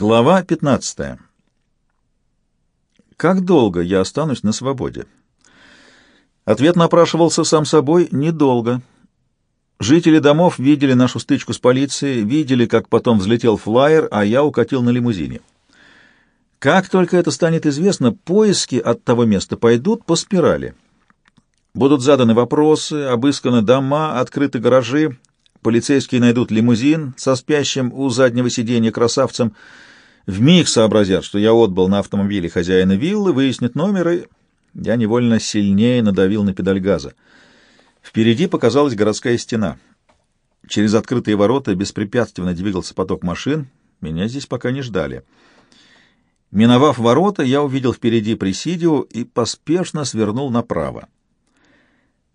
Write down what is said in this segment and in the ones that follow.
Глава 15. Как долго я останусь на свободе? Ответ напрашивался сам собой недолго. Жители домов видели нашу стычку с полицией, видели, как потом взлетел флайер, а я укатил на лимузине. Как только это станет известно, поиски от того места пойдут по спирали. Будут заданы вопросы, обысканы дома, открыты гаражи, Полицейские найдут лимузин со спящим у заднего сиденья красавцем. Вмиг сообразят, что я отбыл на автомобиле хозяина виллы, выяснят номер, и я невольно сильнее надавил на педаль газа. Впереди показалась городская стена. Через открытые ворота беспрепятственно двигался поток машин. Меня здесь пока не ждали. Миновав ворота, я увидел впереди Пресидио и поспешно свернул направо.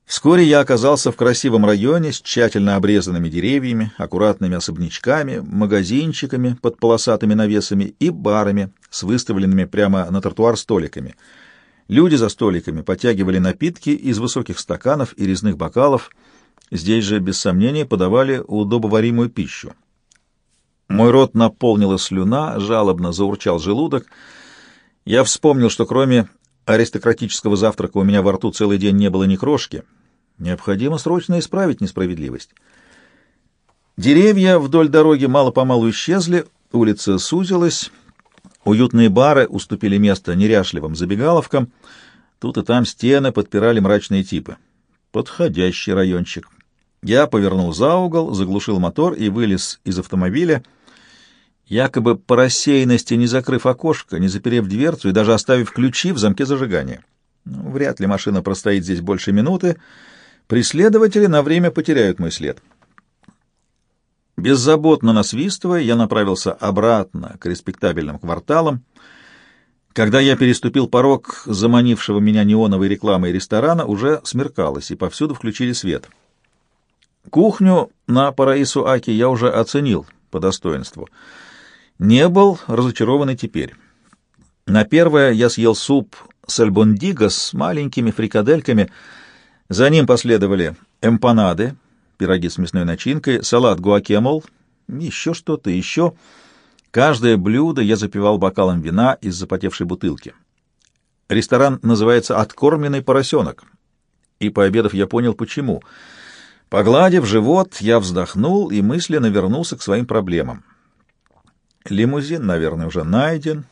Вскоре я оказался в красивом районе с тщательно обрезанными деревьями, аккуратными особнячками, магазинчиками под полосатыми навесами и барами с выставленными прямо на тротуар столиками. Люди за столиками потягивали напитки из высоких стаканов и резных бокалов. Здесь же, без сомнения, подавали удобоваримую пищу. Мой рот наполнила слюна, жалобно заурчал желудок. Я вспомнил, что кроме аристократического завтрака у меня во рту целый день не было ни крошки — Необходимо срочно исправить несправедливость. Деревья вдоль дороги мало-помалу исчезли, улица сузилась, уютные бары уступили место неряшливым забегаловкам, тут и там стены подпирали мрачные типы. Подходящий райончик. Я повернул за угол, заглушил мотор и вылез из автомобиля, якобы по рассеянности не закрыв окошко, не заперев дверцу и даже оставив ключи в замке зажигания. Ну, вряд ли машина простоит здесь больше минуты, Преследователи на время потеряют мой след. Беззаботно насвистывая, я направился обратно к респектабельным кварталам. Когда я переступил порог заманившего меня неоновой рекламой ресторана, уже смеркалось, и повсюду включили свет. Кухню на Параису Аки я уже оценил по достоинству. Не был разочарован и теперь. На первое я съел суп с альбондиго с маленькими фрикадельками — за ним последовали эмпанады, пироги с мясной начинкой, салат гуакемол, еще что-то, еще. Каждое блюдо я запивал бокалом вина из запотевшей бутылки. Ресторан называется «Откормленный поросенок». И, пообедав, я понял, почему. Погладив живот, я вздохнул и мысленно вернулся к своим проблемам. Лимузин, наверное, уже найден.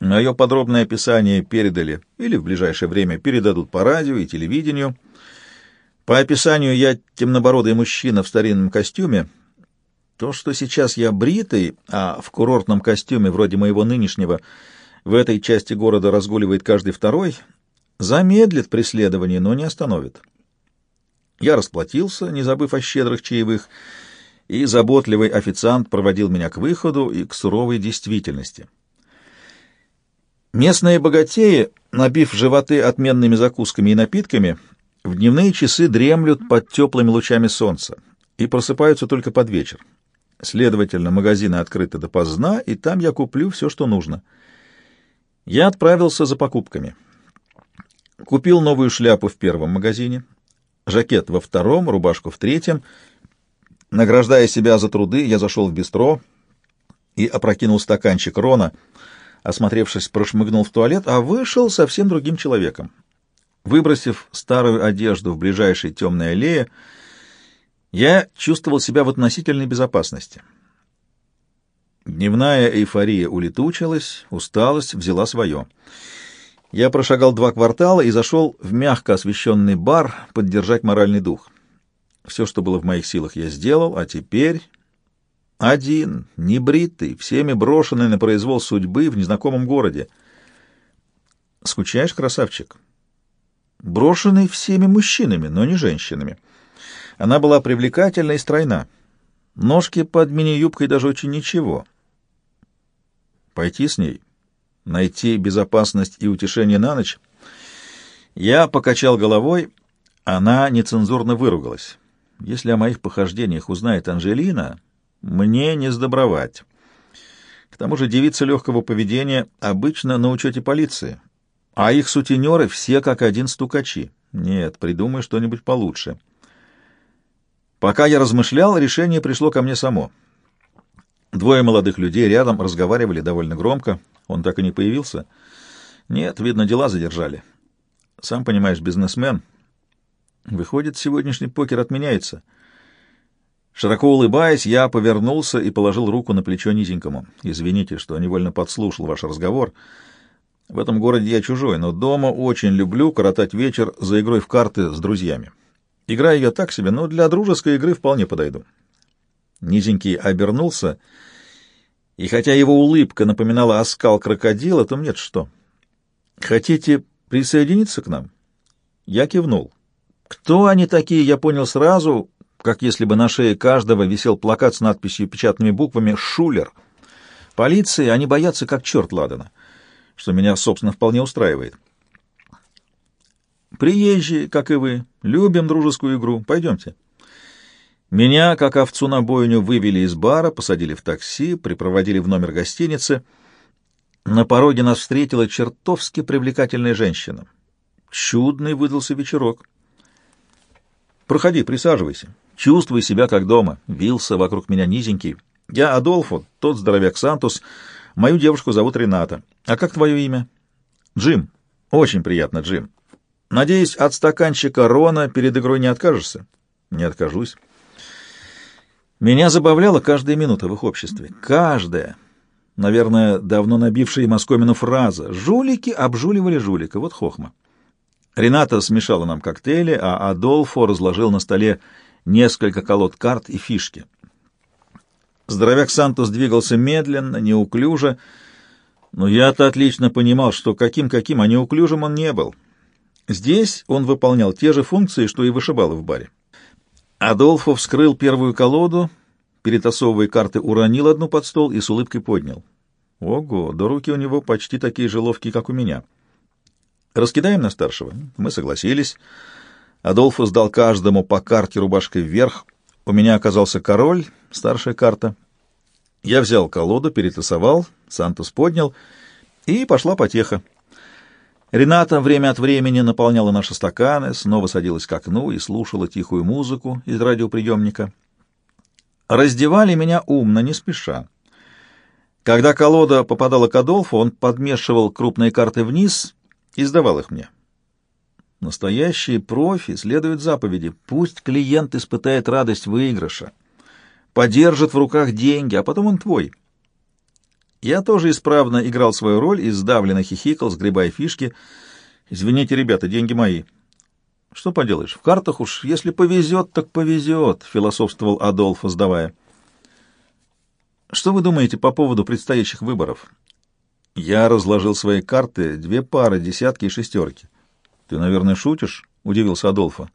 Мое подробное описание передали или в ближайшее время передадут по радио и телевидению. По описанию я темнобородый мужчина в старинном костюме. То, что сейчас я бритый, а в курортном костюме вроде моего нынешнего в этой части города разгуливает каждый второй, замедлит преследование, но не остановит. Я расплатился, не забыв о щедрых чаевых, и заботливый официант проводил меня к выходу и к суровой действительности. Местные богатеи, набив животы отменными закусками и напитками, в дневные часы дремлют под теплыми лучами солнца и просыпаются только под вечер. Следовательно, магазины открыты допоздна, и там я куплю все, что нужно. Я отправился за покупками. Купил новую шляпу в первом магазине, жакет во втором, рубашку в третьем. Награждая себя за труды, я зашел в бистро и опрокинул стаканчик Рона, осмотревшись, прошмыгнул в туалет, а вышел совсем другим человеком. Выбросив старую одежду в ближайшей темной аллее, я чувствовал себя в относительной безопасности. Дневная эйфория улетучилась, усталость взяла свое. Я прошагал два квартала и зашел в мягко освещенный бар поддержать моральный дух. Все, что было в моих силах, я сделал, а теперь... Один, небритый, всеми брошенный на произвол судьбы в незнакомом городе. «Скучаешь, красавчик?» брошенной всеми мужчинами, но не женщинами. Она была привлекательна и стройна. Ножки под мини-юбкой даже очень ничего. Пойти с ней, найти безопасность и утешение на ночь. Я покачал головой, она нецензурно выругалась. Если о моих похождениях узнает Анжелина, мне не сдобровать. К тому же девица легкого поведения обычно на учете полиции — а их сутенеры все как один стукачи. Нет, придумай что-нибудь получше. Пока я размышлял, решение пришло ко мне само. Двое молодых людей рядом разговаривали довольно громко. Он так и не появился. Нет, видно, дела задержали. Сам понимаешь, бизнесмен. Выходит, сегодняшний покер отменяется. Широко улыбаясь, я повернулся и положил руку на плечо низенькому. Извините, что невольно подслушал ваш разговор. В этом городе я чужой, но дома очень люблю коротать вечер за игрой в карты с друзьями. Играю я так себе, но для дружеской игры вполне подойду. Низенький обернулся, и хотя его улыбка напоминала оскал крокодила, то нет что. «Хотите присоединиться к нам?» Я кивнул. Кто они такие, я понял сразу, как если бы на шее каждого висел плакат с надписью печатными буквами «Шулер». Полиции они боятся как черт ладана, что меня, собственно, вполне устраивает. Приезжие, как и вы, любим дружескую игру. Пойдемте. Меня, как овцу на бойню, вывели из бара, посадили в такси, припроводили в номер гостиницы. На пороге нас встретила чертовски привлекательная женщина. Чудный выдался вечерок. «Проходи, присаживайся. Чувствуй себя как дома», — вился вокруг меня низенький. «Я Адолфо, тот здоровяк Сантус. Мою девушку зовут Рената. А как твое имя?» «Джим. Очень приятно, Джим. Надеюсь, от стаканчика Рона перед игрой не откажешься?» «Не откажусь». Меня забавляла каждая минута в их обществе. Каждая. Наверное, давно набившая Москомину фраза. Жулики обжуливали жулика. Вот хохма. Рената смешала нам коктейли, а Адолфо разложил на столе несколько колод карт и фишки. Здоровяк Сантос двигался медленно, неуклюже, но я-то отлично понимал, что каким-каким, а неуклюжим он не был. Здесь он выполнял те же функции, что и вышибалы в баре. Адолфо вскрыл первую колоду, перетасовывая карты, уронил одну под стол и с улыбкой поднял. Ого, да руки у него почти такие же ловкие, как у меня. Раскидаем на старшего? Мы согласились. Адолфо сдал каждому по карте рубашкой вверх. У меня оказался король, старшая карта. Я взял колоду, перетасовал, Сантос поднял, и пошла потеха. Рената время от времени наполняла наши стаканы, снова садилась к окну и слушала тихую музыку из радиоприемника. Раздевали меня умно, не спеша. Когда колода попадала к Адолфу, он подмешивал крупные карты вниз и сдавал их мне. Настоящие профи следуют заповеди. Пусть клиент испытает радость выигрыша, подержит в руках деньги, а потом он твой. Я тоже исправно играл свою роль и сдавленно хихикал, сгребая фишки. «Извините, ребята, деньги мои». «Что поделаешь, в картах уж, если повезет, так повезет», — философствовал Адольфо, сдавая. «Что вы думаете по поводу предстоящих выборов?» Я разложил свои карты, две пары, десятки и шестерки. «Ты, наверное, шутишь?» — удивился Адольфо.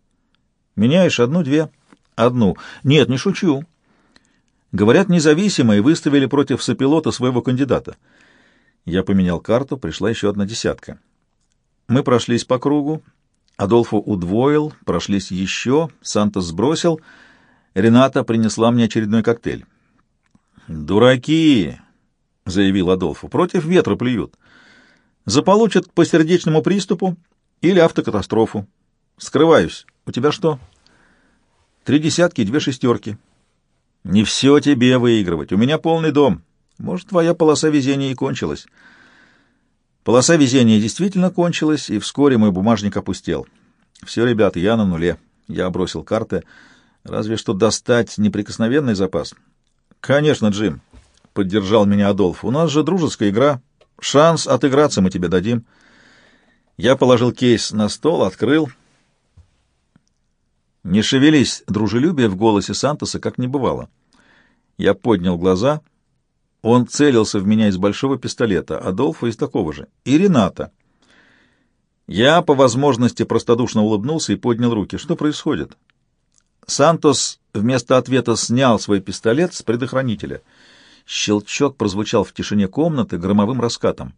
«Меняешь одну-две?» «Одну. Нет, не шучу. Говорят, независимые выставили против сопилота своего кандидата. Я поменял карту, пришла еще одна десятка. Мы прошлись по кругу. Адольфо удвоил, прошлись еще, Сантос сбросил. Рената принесла мне очередной коктейль. «Дураки!» — заявил Адольфо. «Против ветра плюют. Заполучат по сердечному приступу или автокатастрофу. Скрываюсь. У тебя что?» «Три десятки и две шестерки». Не все тебе выигрывать. У меня полный дом. Может, твоя полоса везения и кончилась. Полоса везения действительно кончилась, и вскоре мой бумажник опустел. Все, ребята, я на нуле. Я бросил карты. Разве что достать неприкосновенный запас. Конечно, Джим, — поддержал меня Адольф. У нас же дружеская игра. Шанс отыграться мы тебе дадим. Я положил кейс на стол, открыл — не шевелись, дружелюбие в голосе Сантоса как не бывало. Я поднял глаза. Он целился в меня из большого пистолета, Адолфа из такого же. И Рената. Я, по возможности, простодушно улыбнулся и поднял руки. Что происходит? Сантос вместо ответа снял свой пистолет с предохранителя. Щелчок прозвучал в тишине комнаты громовым раскатом.